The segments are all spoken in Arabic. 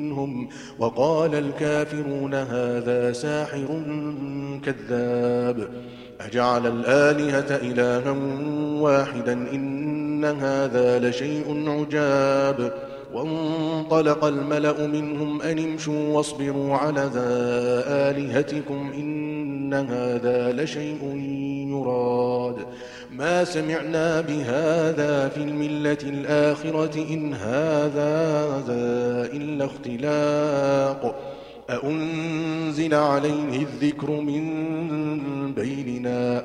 منهم وقال الكافرون هذا ساحر كذاب. أجعل الآلهة إلها واحدا إن هذا لشيء عجاب. وانطلق الملأ منهم أن امشوا واصبروا على ذا آلهتكم إن هذا لشيء يراد. ما سمعنا بهذا في الملة الآخرة إن هذا إلا اختلاق. أأنزل عليه الذكر من بيننا.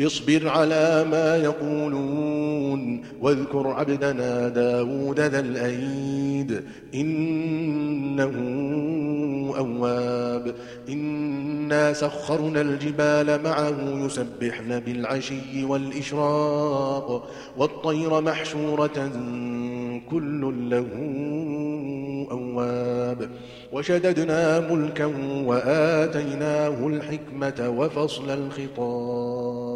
اصبر على ما يقولون واذكر عبدنا داود ذا الأيد. إنه أواب. إنا سخرنا الجبال معه يسبحن بالعشي والإشراق والطير محشورة كل له أواب. وشددنا ملكا وآتيناه الحكمة وفصل الخطاب.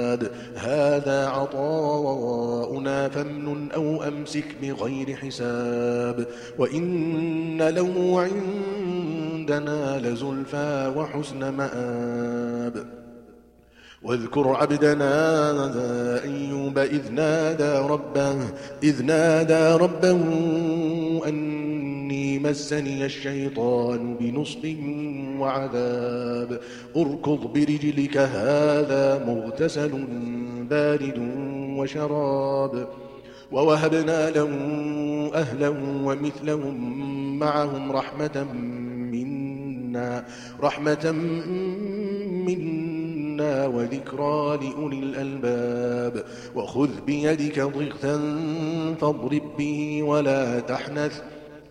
هذا عطاؤنا فامن أو أمسك بغير حساب. وإن له عندنا لزلفى وحسن مآب. واذكر عبدنا أيوب إذ نادى ربه إذ نادى ربه أني مسني الشيطان بنصب وعذاب. اركض برجلك هذا مغتسل بارد وشراب. ووهبنا له أهلا ومثلهم معهم رحمة منا رحمة منا وذكرى لأولي الألباب. وخذ بيدك ضغثا فاضرب به ولا تحنث.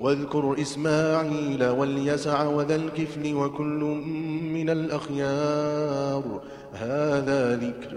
واذكر إسماعيل واليسع وذا الكفل وكل من الأخيار. هذا ذكر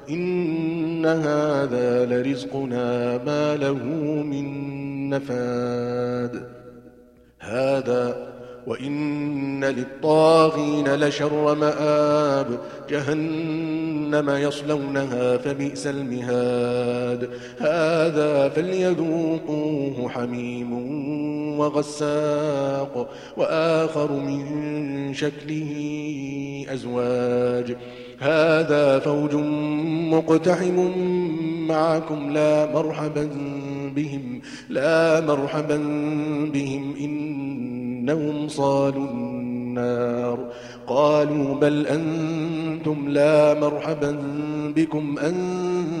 إن هذا لرزقنا ما له من نفاد هذا وإن للطاغين لشر مآب جهنم يصلونها فبئس المهاد هذا فليذوقوه حميم وغساق وآخر من شكله أزواج هذا فوج مقتحم معكم لا مرحبا بهم لا مرحبا بهم إنهم صالوا النار. قالوا بل أنتم لا مرحبا بكم أنتم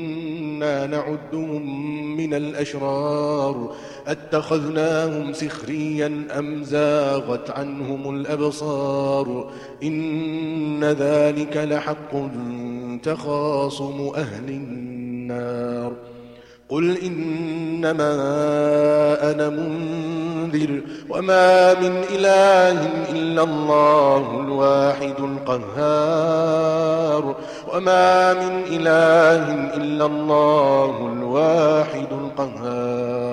نعدهم من الأشرار أتخذناهم سخريا أم زاغت عنهم الأبصار؟ إن ذلك لحق تخاصم أهل النار. قل إنما أنا منذر وما من إله إلا الله الواحد القهار وما من إله إلا الله الواحد القهار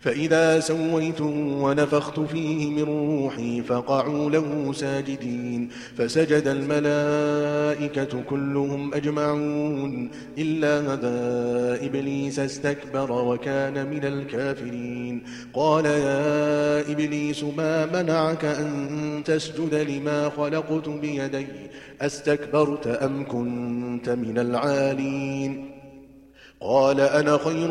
فإذا سويت ونفخت فيه من روحي فقعوا له ساجدين فسجد الملائكة كلهم أجمعون إلا هذا إبليس استكبر وكان من الكافرين قال يا إبليس ما منعك أن تسجد لما خلقت بيدي أستكبرت أم كنت من العالين قال أنا خير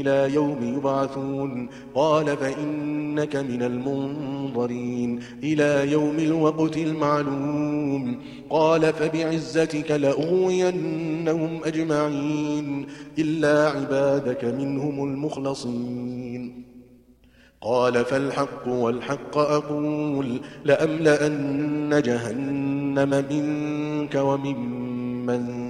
إلى يوم يبعثون. قال فإنك من المنظرين. إلى يوم الوقت المعلوم. قال فبعزتك لأغوينهم أجمعين. إلا عبادك منهم المخلصين. قال فالحق والحق أقول. لأملأن جهنم منك وممن